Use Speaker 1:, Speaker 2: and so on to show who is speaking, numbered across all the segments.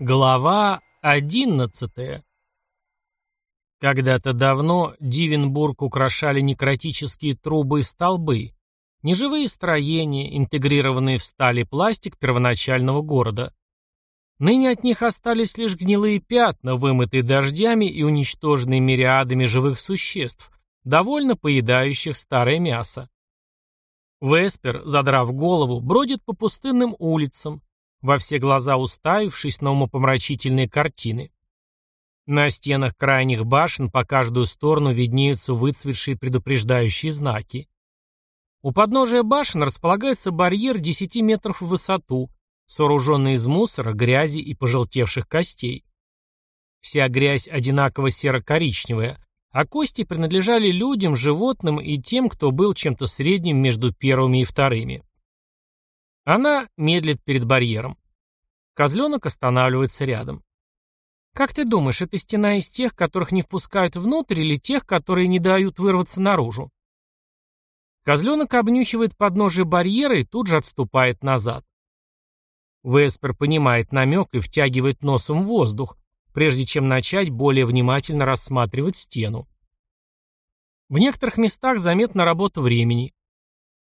Speaker 1: Глава одиннадцатая Когда-то давно Дивенбург украшали некротические трубы и столбы, неживые строения, интегрированные в сталь и пластик первоначального города. Ныне от них остались лишь гнилые пятна, вымытые дождями и уничтоженные мириадами живых существ, довольно поедающих старое мясо. Веспер, задрав голову, бродит по пустынным улицам, во все глаза уставившись на умопомрачительные картины. На стенах крайних башен по каждую сторону виднеются выцветшие предупреждающие знаки. У подножия башен располагается барьер 10 метров в высоту, сооруженный из мусора, грязи и пожелтевших костей. Вся грязь одинаково серо-коричневая, а кости принадлежали людям, животным и тем, кто был чем-то средним между первыми и вторыми. Она медлит перед барьером. Козленок останавливается рядом. «Как ты думаешь, это стена из тех, которых не впускают внутрь, или тех, которые не дают вырваться наружу?» Козленок обнюхивает подножие барьера и тут же отступает назад. Веспер понимает намек и втягивает носом воздух, прежде чем начать более внимательно рассматривать стену. В некоторых местах заметна работа времени.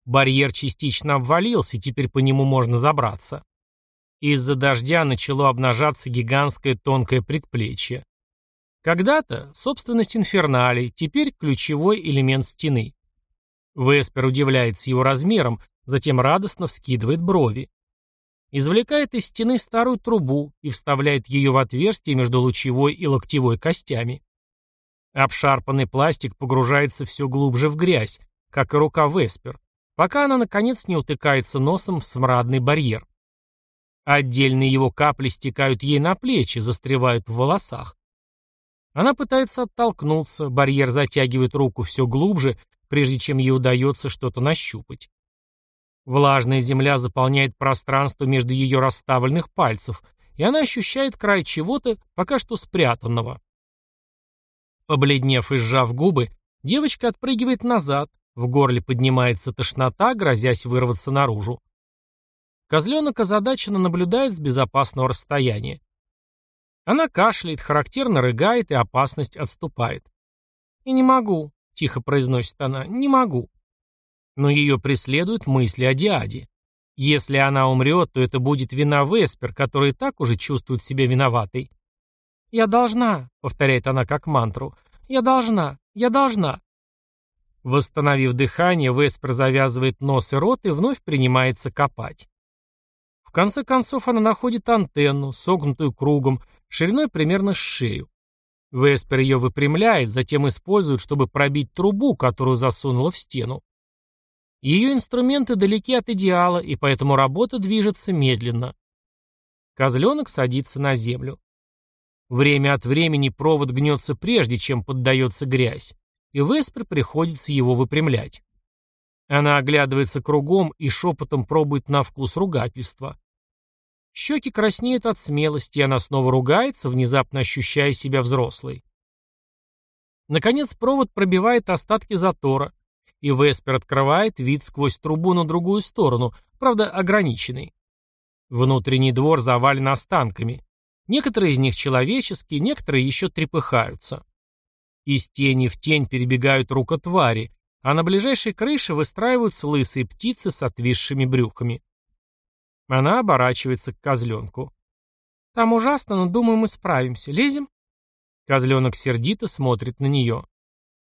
Speaker 1: Барьер частично обвалился, и теперь по нему можно забраться. Из-за дождя начало обнажаться гигантское тонкое предплечье. Когда-то собственность инферналей, теперь ключевой элемент стены. Веспер удивляется его размером, затем радостно вскидывает брови. Извлекает из стены старую трубу и вставляет ее в отверстие между лучевой и локтевой костями. Обшарпанный пластик погружается все глубже в грязь, как и рука Веспер пока она, наконец, не утыкается носом в смрадный барьер. Отдельные его капли стекают ей на плечи, застревают в волосах. Она пытается оттолкнуться, барьер затягивает руку все глубже, прежде чем ей удается что-то нащупать. Влажная земля заполняет пространство между ее расставленных пальцев, и она ощущает край чего-то, пока что спрятанного. Побледнев и сжав губы, девочка отпрыгивает назад, в горле поднимается тошнота, грозясь вырваться наружу. Козленок озадаченно наблюдает с безопасного расстояния. Она кашляет, характерно рыгает, и опасность отступает. «И не могу», — тихо произносит она, — «не могу». Но ее преследуют мысли о Диаде. Если она умрет, то это будет вина Веспер, которая и так уже чувствует себя виноватой. «Я должна», — повторяет она как мантру, — «я должна, я должна». Восстановив дыхание, Веспер завязывает нос и рот и вновь принимается копать. В конце концов она находит антенну, согнутую кругом, шириной примерно с шею. Веспер ее выпрямляет, затем использует, чтобы пробить трубу, которую засунула в стену. Ее инструменты далеки от идеала, и поэтому работа движется медленно. Козленок садится на землю. Время от времени провод гнется прежде, чем поддается грязь и Веспер приходится его выпрямлять. Она оглядывается кругом и шепотом пробует на вкус ругательства. Щеки краснеют от смелости, и она снова ругается, внезапно ощущая себя взрослой. Наконец провод пробивает остатки затора, и Веспер открывает вид сквозь трубу на другую сторону, правда ограниченный. Внутренний двор завален останками. Некоторые из них человеческие, некоторые еще трепыхаются. Из тени в тень перебегают рукотвари, а на ближайшей крыше выстраиваются лысые птицы с отвисшими брюхами. Она оборачивается к козленку. «Там ужасно, но, думаю, мы справимся. Лезем?» Козленок сердито смотрит на нее.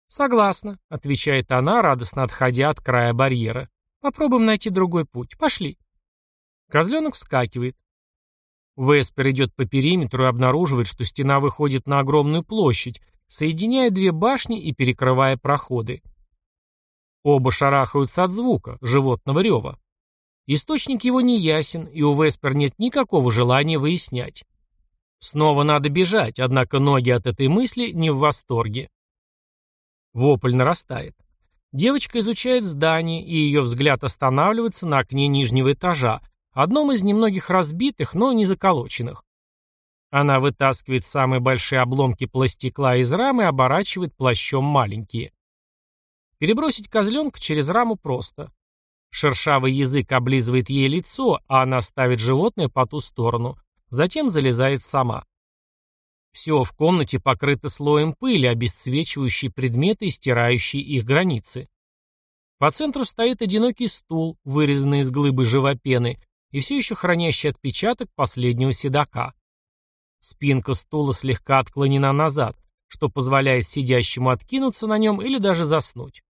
Speaker 1: «Согласна», — отвечает она, радостно отходя от края барьера. «Попробуем найти другой путь. Пошли». Козленок вскакивает. Веспер идет по периметру и обнаруживает, что стена выходит на огромную площадь, соединяя две башни и перекрывая проходы. Оба шарахаются от звука, животного рева. Источник его не ясен, и у Веспер нет никакого желания выяснять. Снова надо бежать, однако ноги от этой мысли не в восторге. Вопль нарастает. Девочка изучает здание, и ее взгляд останавливается на окне нижнего этажа, одном из немногих разбитых, но не заколоченных. Она вытаскивает самые большие обломки пластикла из рамы и оборачивает плащом маленькие. Перебросить козленка через раму просто. Шершавый язык облизывает ей лицо, а она ставит животное по ту сторону. затем залезает сама. Все в комнате покрыто слоем пыли, обесцвечивающей предметы и стирающей их границы. По центру стоит одинокий стул, вырезанный из глыбы живопены, и все еще хранящий отпечаток последнего седока. Спинка стула слегка отклонена назад, что позволяет сидящему откинуться на нем или даже заснуть.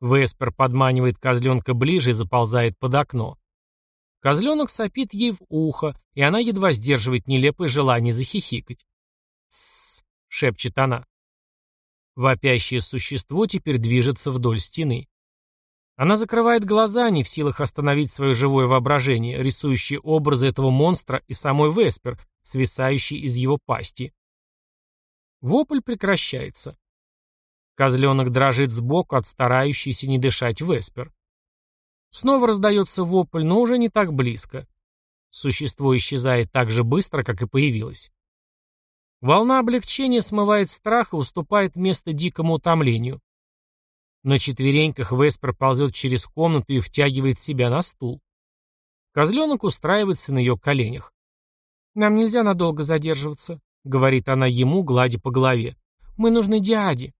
Speaker 1: Веспер подманивает козленка ближе и заползает под окно. Козленок сопит ей в ухо, и она едва сдерживает нелепое желание захихикать. «Тссс», — шепчет она. Вопящее существо теперь движется вдоль стены. Она закрывает глаза, не в силах остановить свое живое воображение, рисующее образы этого монстра и самой Веспер, свисающей из его пасти. Вопль прекращается. Козленок дрожит сбоку от старающейся не дышать Веспер. Снова раздается вопль, но уже не так близко. Существо исчезает так же быстро, как и появилось. Волна облегчения смывает страх и уступает место дикому утомлению. На четвереньках Веспер ползет через комнату и втягивает себя на стул. Козленок устраивается на ее коленях. «Нам нельзя надолго задерживаться», — говорит она ему, гладя по голове. «Мы нужны дяде».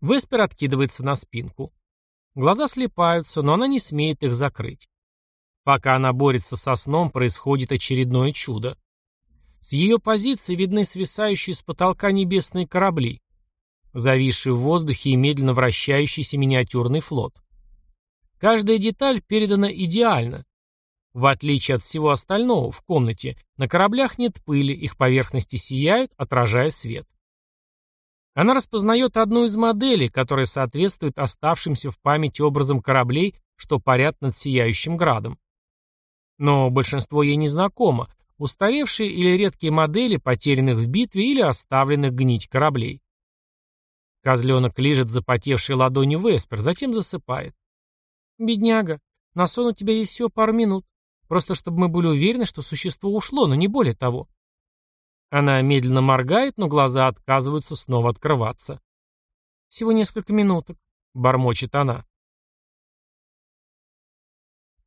Speaker 1: Веспер откидывается на спинку. Глаза слепаются, но она не смеет их закрыть. Пока она борется со сном, происходит очередное чудо. С ее позиции видны свисающие с потолка небесные корабли, зависший в воздухе и медленно вращающийся миниатюрный флот. Каждая деталь передана идеально. В отличие от всего остального в комнате, на кораблях нет пыли, их поверхности сияют, отражая свет. Она распознает одну из моделей, которая соответствует оставшимся в памяти образам кораблей, что парят над сияющим градом. Но большинство ей не знакомо, устаревшие или редкие модели, потерянных в битве или оставленных гнить кораблей. Козленок лижет запотевшие ладони Веспер, затем засыпает. «Бедняга, на сон у тебя есть всего пару минут. Просто чтобы мы были уверены, что существо ушло, но не более того. Она медленно моргает, но глаза отказываются снова открываться. «Всего несколько минуток», — бормочет она.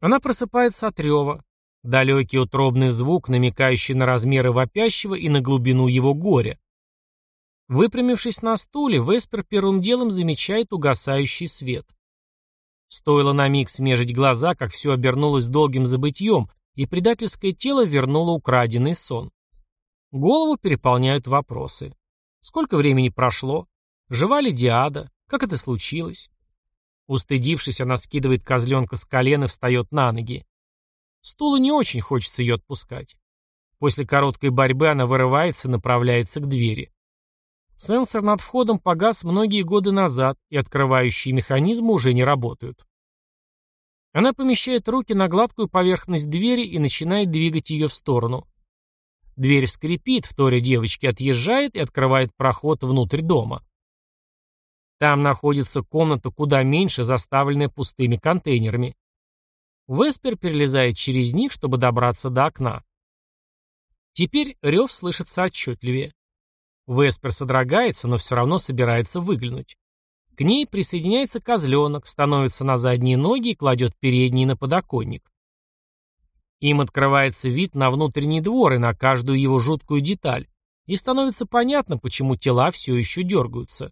Speaker 1: Она просыпается от рева. Далекий утробный звук, намекающий на размеры вопящего и на глубину его горя. Выпрямившись на стуле, Веспер первым делом замечает угасающий свет. Стоило на миг смежить глаза, как все обернулось долгим забытьем, и предательское тело вернуло украденный сон. Голову переполняют вопросы. Сколько времени прошло? Жива ли Диада? Как это случилось? Устыдившись, она скидывает козленка с колена и встает на ноги. Стулу не очень хочется ее отпускать. После короткой борьбы она вырывается и направляется к двери. Сенсор над входом погас многие годы назад, и открывающие механизмы уже не работают. Она помещает руки на гладкую поверхность двери и начинает двигать ее в сторону. Дверь скрипит, вторя девочки отъезжает и открывает проход внутрь дома. Там находится комната куда меньше, заставленная пустыми контейнерами. Веспер перелезает через них, чтобы добраться до окна. Теперь рев слышится отчетливее. Веспер содрогается, но все равно собирается выглянуть. К ней присоединяется козленок, становится на задние ноги и кладет передние на подоконник. Им открывается вид на внутренний двор и на каждую его жуткую деталь, и становится понятно, почему тела все еще дергаются.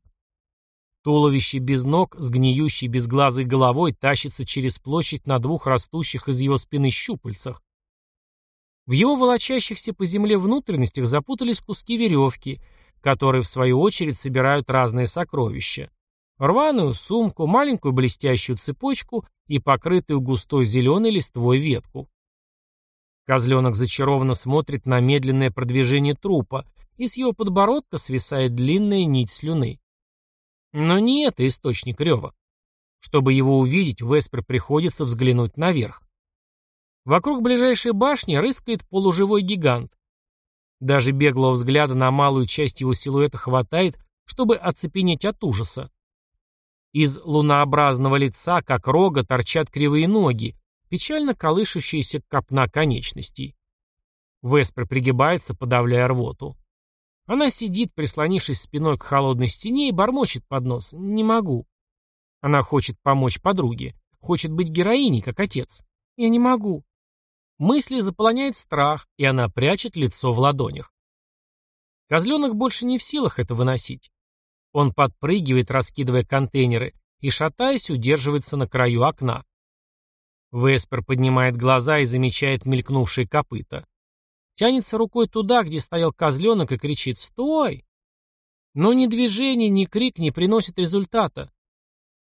Speaker 1: Туловище без ног с гниющей безглазой головой тащится через площадь на двух растущих из его спины щупальцах. В его волочащихся по земле внутренностях запутались куски веревки, которые в свою очередь собирают разные сокровища. Рваную сумку, маленькую блестящую цепочку и покрытую густой зеленой листвой ветку. Козленок зачарованно смотрит на медленное продвижение трупа, и с его подбородка свисает длинная нить слюны. Но не это источник рева. Чтобы его увидеть, Веспер приходится взглянуть наверх. Вокруг ближайшей башни рыскает полуживой гигант. Даже беглого взгляда на малую часть его силуэта хватает, чтобы оцепенеть от ужаса. Из лунообразного лица, как рога, торчат кривые ноги, печально колышущаяся копна конечностей. Веспер пригибается, подавляя рвоту. Она сидит, прислонившись спиной к холодной стене и бормочет под нос «Не могу». Она хочет помочь подруге, хочет быть героиней, как отец. «Я не могу». Мысли заполоняет страх, и она прячет лицо в ладонях. Козленок больше не в силах это выносить. Он подпрыгивает, раскидывая контейнеры, и, шатаясь, удерживается на краю окна. Веспер поднимает глаза и замечает мелькнувшие копыта. Тянется рукой туда, где стоял козленок, и кричит «Стой!». Но ни движение, ни крик не приносит результата.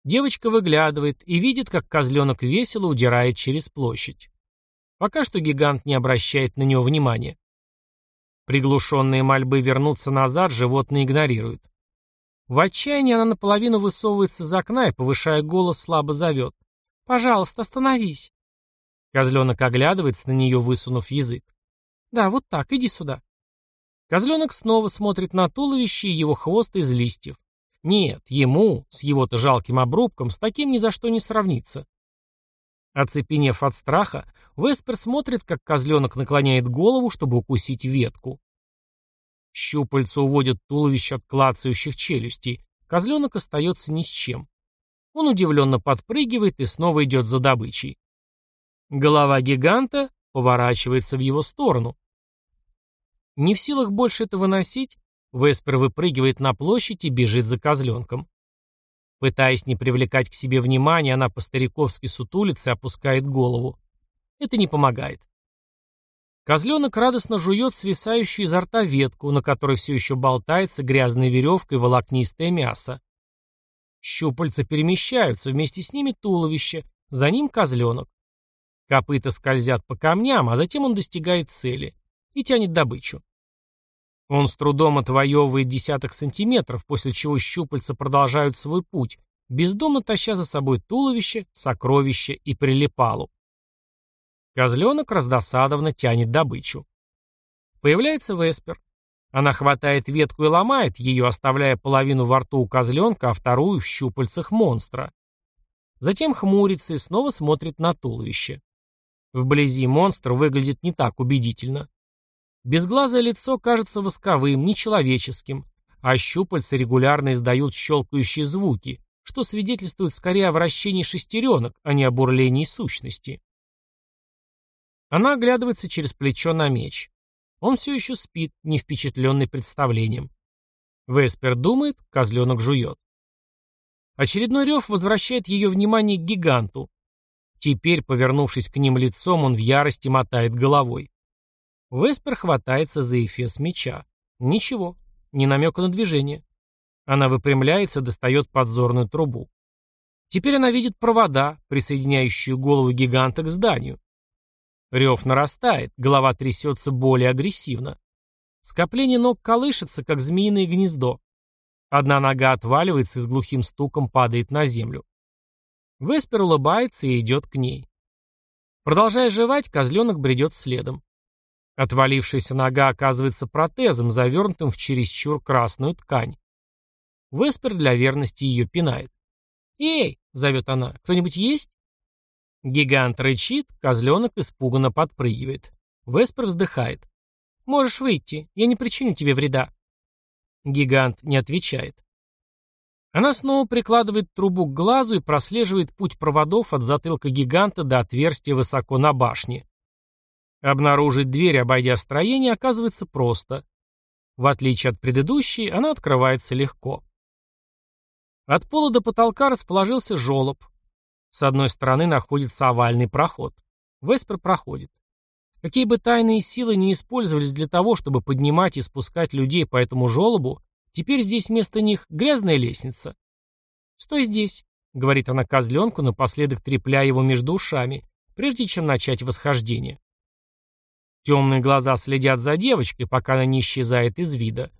Speaker 1: Девочка выглядывает и видит, как козленок весело удирает через площадь. Пока что гигант не обращает на него внимания. Приглушенные мольбы вернуться назад животное игнорирует. В отчаянии она наполовину высовывается из окна и, повышая голос, слабо зовет. «Пожалуйста, остановись!» Козленок оглядывается на нее, высунув язык. «Да, вот так, иди сюда». Козленок снова смотрит на туловище и его хвост из листьев. Нет, ему, с его-то жалким обрубком, с таким ни за что не сравнится. Оцепенев от страха, Веспер смотрит, как козленок наклоняет голову, чтобы укусить ветку. Щупальца уводят туловище от клацающих челюстей. Козленок остается ни с чем. Он удивленно подпрыгивает и снова идет за добычей. Голова гиганта поворачивается в его сторону. Не в силах больше это выносить, Веспер выпрыгивает на площадь и бежит за козленком. Пытаясь не привлекать к себе внимания, она по-стариковски сутулится и опускает голову. Это не помогает. Козленок радостно жует свисающую изо рта ветку, на которой все еще болтается грязной веревкой волокнистое мясо. Щупальца перемещаются, вместе с ними туловище, за ним козленок. Копыта скользят по камням, а затем он достигает цели и тянет добычу. Он с трудом отвоевывает десяток сантиметров, после чего щупальца продолжают свой путь, бездумно таща за собой туловище, сокровище и прилипалу. Козленок раздосадованно тянет добычу. Появляется Веспер. Она хватает ветку и ломает ее, оставляя половину во рту у козленка, а вторую в щупальцах монстра. Затем хмурится и снова смотрит на туловище. Вблизи монстр выглядит не так убедительно. Безглазое лицо кажется восковым, нечеловеческим, а щупальца регулярно издают щелкающие звуки, что свидетельствует скорее о вращении шестеренок, а не о бурлении сущности. Она оглядывается через плечо на меч. Он все еще спит, не впечатленный представлением. Веспер думает, козленок жует. Очередной рев возвращает ее внимание к гиганту. Теперь, повернувшись к ним лицом, он в ярости мотает головой. Веспер хватается за эфес меча. Ничего, ни намека на движение. Она выпрямляется, достает подзорную трубу. Теперь она видит провода, присоединяющие голову гиганта к зданию. Рев нарастает, голова трясется более агрессивно. Скопление ног колышется, как змеиное гнездо. Одна нога отваливается и с глухим стуком падает на землю. Веспер улыбается и идет к ней. Продолжая жевать, козленок бредет следом. Отвалившаяся нога оказывается протезом, завернутым в чересчур красную ткань. Веспер для верности ее пинает. «Эй!» — зовет она. «Кто-нибудь есть?» Гигант рычит, козленок испуганно подпрыгивает. Веспер вздыхает. «Можешь выйти, я не причиню тебе вреда». Гигант не отвечает. Она снова прикладывает трубу к глазу и прослеживает путь проводов от затылка гиганта до отверстия высоко на башне. Обнаружить дверь, обойдя строение, оказывается просто. В отличие от предыдущей, она открывается легко. От пола до потолка расположился желоб. С одной стороны находится овальный проход. Веспер проходит. Какие бы тайные силы не использовались для того, чтобы поднимать и спускать людей по этому желобу, теперь здесь вместо них грязная лестница. «Стой здесь», — говорит она козленку, напоследок трепля его между ушами, прежде чем начать восхождение. Темные глаза следят за девочкой, пока она не исчезает из вида.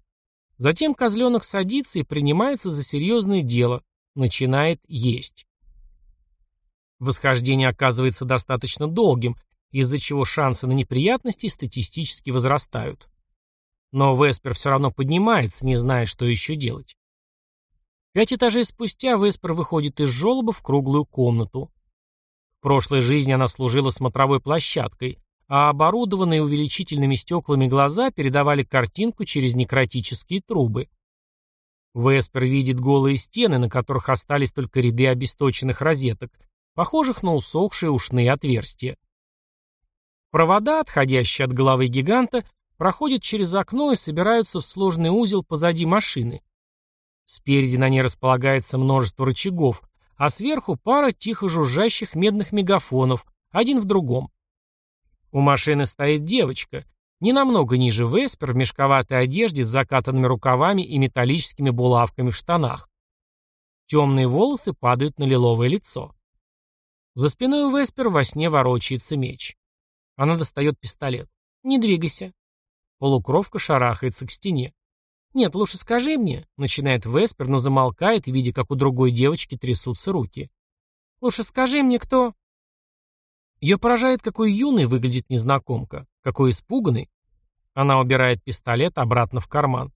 Speaker 1: Затем козленок садится и принимается за серьезное дело, начинает есть. Восхождение оказывается достаточно долгим, из-за чего шансы на неприятности статистически возрастают. Но Веспер все равно поднимается, не зная, что еще делать. Пять этажей спустя Веспер выходит из желоба в круглую комнату. В прошлой жизни она служила смотровой площадкой, а оборудованные увеличительными стеклами глаза передавали картинку через некротические трубы. Веспер видит голые стены, на которых остались только ряды обесточенных розеток, похожих на усохшие ушные отверстия. Провода, отходящие от головы гиганта, проходят через окно и собираются в сложный узел позади машины. Спереди на ней располагается множество рычагов, а сверху пара тихо жужжащих медных мегафонов, один в другом. У машины стоит девочка, не намного ниже Веспер в мешковатой одежде с закатанными рукавами и металлическими булавками в штанах. Темные волосы падают на лиловое лицо. За спиной у Веспер во сне ворочается меч. Она достает пистолет. «Не двигайся». Полукровка шарахается к стене. «Нет, лучше скажи мне», — начинает Веспер, но замолкает, видя, как у другой девочки трясутся руки. «Лучше скажи мне, кто...» Ее поражает, какой юный выглядит незнакомка, какой испуганный. Она убирает пистолет обратно в карман.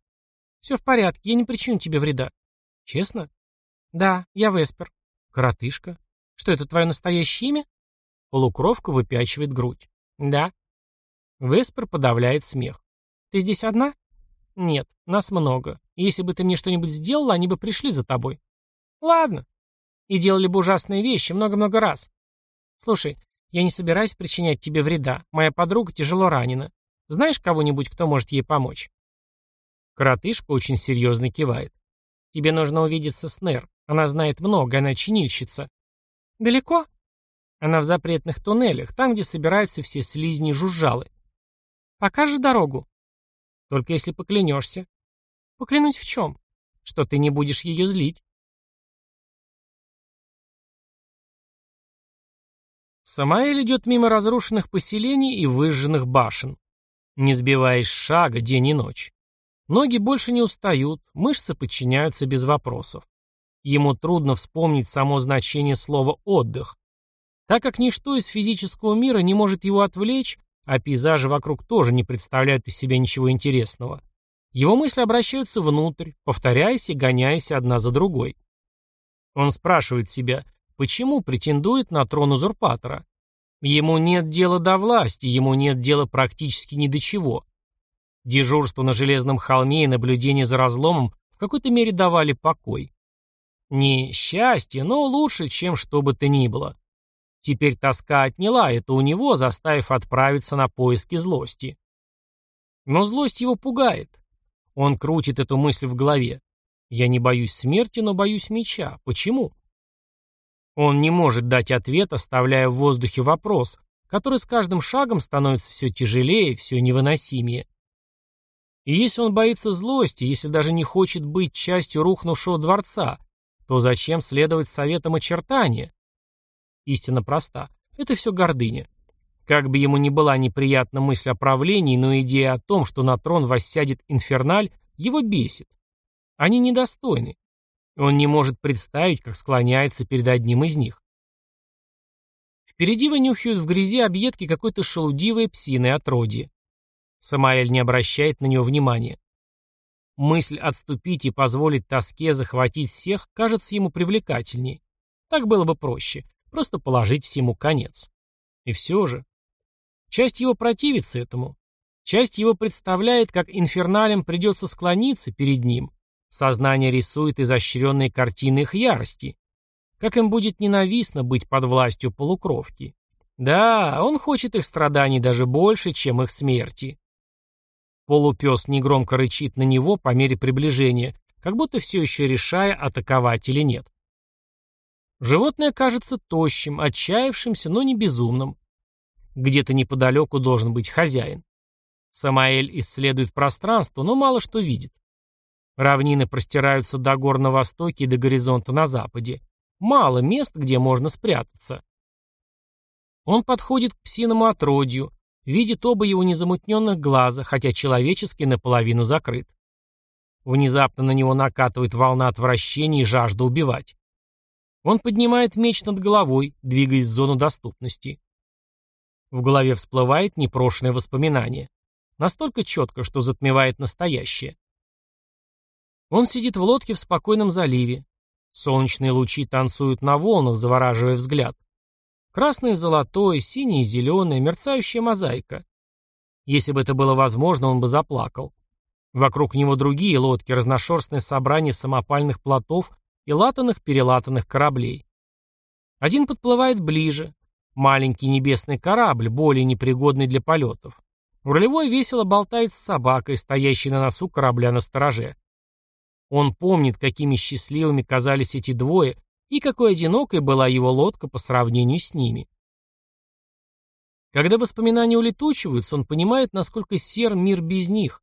Speaker 1: «Все в порядке, я не причиню тебе вреда». «Честно?» «Да, я Веспер». «Коротышка». «Что, это твое настоящее имя?» Полукровка выпячивает грудь. «Да». Веспер подавляет смех. «Ты здесь одна?» «Нет, нас много. Если бы ты мне что-нибудь сделала, они бы пришли за тобой». «Ладно». И делали бы ужасные вещи много-много раз. «Слушай, я не собираюсь причинять тебе вреда. Моя подруга тяжело ранена. Знаешь кого-нибудь, кто может ей помочь?» Коротышка очень серьезно кивает. «Тебе нужно увидеться с Нер. Она знает много, она чинильщица». «Далеко?» «Она в запретных туннелях, там, где собираются все слизни и жужжалы». «Покажешь дорогу?» Только если поклянешься. Поклянусь в чем? Что ты не будешь ее злить. Самаэль идет мимо разрушенных поселений и выжженных башен. Не сбиваясь шага день и ночь. Ноги больше не устают, мышцы подчиняются без вопросов. Ему трудно вспомнить само значение слова «отдых». Так как ничто из физического мира не может его отвлечь, а пейзажи вокруг тоже не представляют из себя ничего интересного. Его мысли обращаются внутрь, повторяясь и гоняясь одна за другой. Он спрашивает себя, почему претендует на трон узурпатора? Ему нет дела до власти, ему нет дела практически ни до чего. Дежурство на Железном холме и наблюдение за разломом в какой-то мере давали покой. Не счастье, но лучше, чем что бы то ни было. Теперь тоска отняла это у него, заставив отправиться на поиски злости. Но злость его пугает. Он крутит эту мысль в голове. Я не боюсь смерти, но боюсь меча. Почему? Он не может дать ответ, оставляя в воздухе вопрос, который с каждым шагом становится все тяжелее, все невыносимее. И если он боится злости, если даже не хочет быть частью рухнувшего дворца, то зачем следовать советам очертания? Истина проста. Это все гордыня. Как бы ему ни была неприятна мысль о правлении, но идея о том, что на трон воссядет инферналь, его бесит. Они недостойны. Он не может представить, как склоняется перед одним из них. Впереди вынюхивают в грязи объедки какой-то шелудивой псиной отродье. Самаэль не обращает на него внимания. Мысль отступить и позволить тоске захватить всех кажется ему привлекательней. Так было бы проще. Просто положить всему конец. И все же. Часть его противится этому. Часть его представляет, как инферналем придется склониться перед ним. Сознание рисует изощренные картины их ярости. Как им будет ненавистно быть под властью полукровки. Да, он хочет их страданий даже больше, чем их смерти. Полупес негромко рычит на него по мере приближения, как будто все еще решая, атаковать или нет. Животное кажется тощим, отчаявшимся, но не безумным. Где-то неподалеку должен быть хозяин. Самаэль исследует пространство, но мало что видит. Равнины простираются до гор на востоке и до горизонта на западе. Мало мест, где можно спрятаться. Он подходит к псиному отродью, видит оба его незамутненных глаза, хотя человеческий наполовину закрыт. Внезапно на него накатывает волна отвращения и жажда убивать. Он поднимает меч над головой, двигаясь в зону доступности. В голове всплывает непрошенное воспоминание. Настолько четко, что затмевает настоящее. Он сидит в лодке в спокойном заливе. Солнечные лучи танцуют на волнах, завораживая взгляд. Красное золотое, синее зеленое, мерцающая мозаика. Если бы это было возможно, он бы заплакал. Вокруг него другие лодки, разношерстное собрание самопальных плотов и латанных-перелатанных кораблей. Один подплывает ближе. Маленький небесный корабль, более непригодный для полетов. Рулевой весело болтает с собакой, стоящей на носу корабля на стороже. Он помнит, какими счастливыми казались эти двое, и какой одинокой была его лодка по сравнению с ними. Когда воспоминания улетучиваются, он понимает, насколько сер мир без них.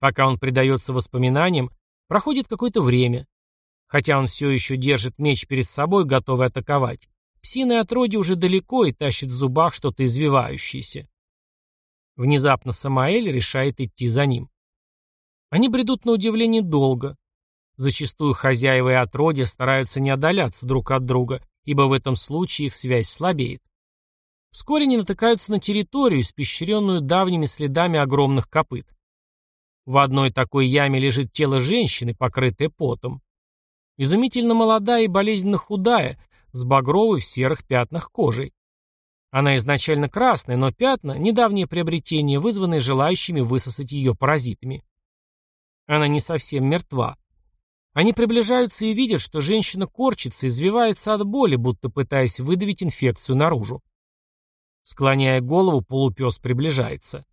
Speaker 1: Пока он предается воспоминаниям, проходит какое-то время. Хотя он все еще держит меч перед собой, готовый атаковать. Псиное отродье уже далеко и тащит в зубах что-то извивающееся. Внезапно Самаэль решает идти за ним. Они бредут на удивление долго. Зачастую хозяева и отродья стараются не отдаляться друг от друга, ибо в этом случае их связь слабеет. Вскоре они натыкаются на территорию, испещренную давними следами огромных копыт. В одной такой яме лежит тело женщины, покрытое потом. Изумительно молодая и болезненно худая, с багровой в серых пятнах кожей. Она изначально красная, но пятна – недавнее приобретение, вызванное желающими высосать ее паразитами. Она не совсем мертва. Они приближаются и видят, что женщина корчится, извивается от боли, будто пытаясь выдавить инфекцию наружу. Склоняя голову, полупес приближается.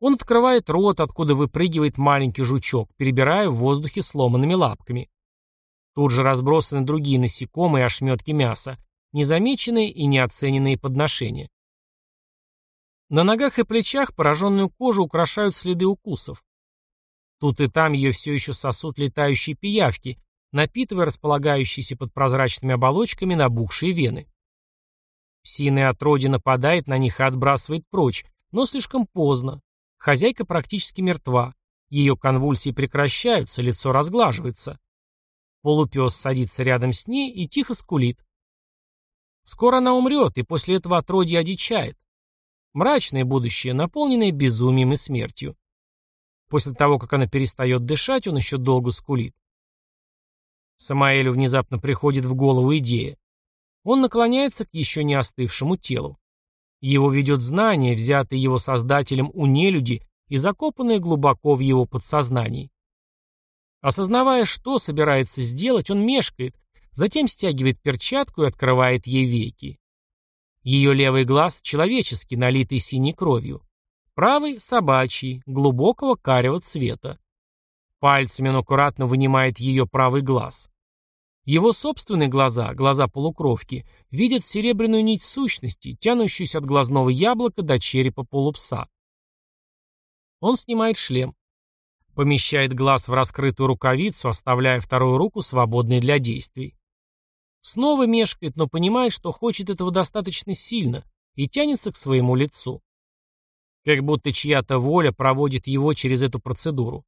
Speaker 1: Он открывает рот, откуда выпрыгивает маленький жучок, перебирая в воздухе сломанными лапками. Тут же разбросаны другие насекомые ошметки мяса, незамеченные и неоцененные подношения. На ногах и плечах пораженную кожу украшают следы укусов. Тут и там ее все еще сосут летающие пиявки, напитывая располагающиеся под прозрачными оболочками набухшие вены. Псиное отродье нападает на них и отбрасывает прочь, но слишком поздно. Хозяйка практически мертва. Ее конвульсии прекращаются, лицо разглаживается. Полупес садится рядом с ней и тихо скулит. Скоро она умрет, и после этого отродье одичает. Мрачное будущее, наполненное безумием и смертью. После того, как она перестает дышать, он еще долго скулит. Самаэлю внезапно приходит в голову идея. Он наклоняется к еще не остывшему телу. Его ведет знание, взятое его создателем у нелюди и закопанное глубоко в его подсознании. Осознавая, что собирается сделать, он мешкает, затем стягивает перчатку и открывает ей веки. Ее левый глаз человеческий, налитый синей кровью. Правый – собачий, глубокого карего цвета. Пальцами он аккуратно вынимает ее правый глаз. Его собственные глаза, глаза полукровки, видят серебряную нить сущности, тянущуюся от глазного яблока до черепа полупса. Он снимает шлем. Помещает глаз в раскрытую рукавицу, оставляя вторую руку свободной для действий. Снова мешкает, но понимает, что хочет этого достаточно сильно и тянется к своему лицу. Как будто чья-то воля проводит его через эту процедуру.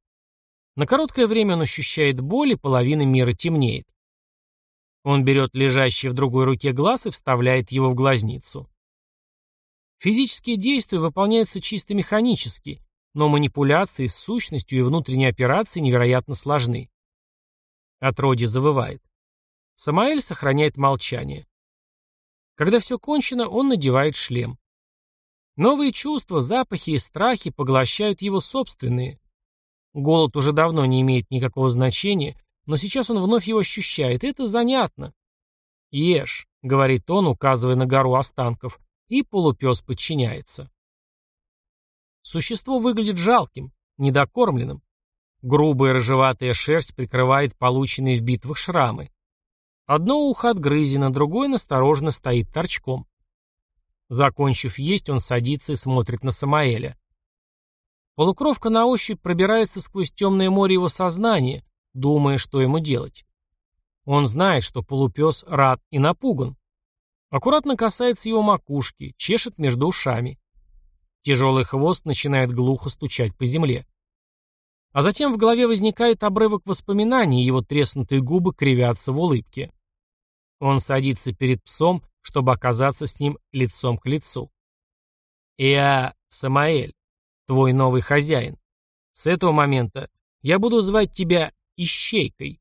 Speaker 1: На короткое время он ощущает боль, и половина мира темнеет. Он берет лежащий в другой руке глаз и вставляет его в глазницу. Физические действия выполняются чисто механически, но манипуляции с сущностью и внутренние операции невероятно сложны. Отроди завывает. Самаэль сохраняет молчание. Когда все кончено, он надевает шлем. Новые чувства, запахи и страхи поглощают его собственные. Голод уже давно не имеет никакого значения, но сейчас он вновь его ощущает, и это занятно. «Ешь», — говорит он, указывая на гору останков, и полупес подчиняется. Существо выглядит жалким, недокормленным. Грубая рыжеватая шерсть прикрывает полученные в битвах шрамы. Одно ухо отгрызено, другое настороженно стоит торчком. Закончив есть, он садится и смотрит на Самаэля. Полукровка на ощупь пробирается сквозь темное море его сознания, думая, что ему делать. Он знает, что полупес рад и напуган. Аккуратно касается его макушки, чешет между ушами. Тяжелый хвост начинает глухо стучать по земле. А затем в голове возникает обрывок воспоминаний, его треснутые губы кривятся в улыбке. Он садится перед псом, чтобы оказаться с ним лицом к лицу. «Я Самаэль, твой новый хозяин. С этого момента я буду звать тебя Ищейкой.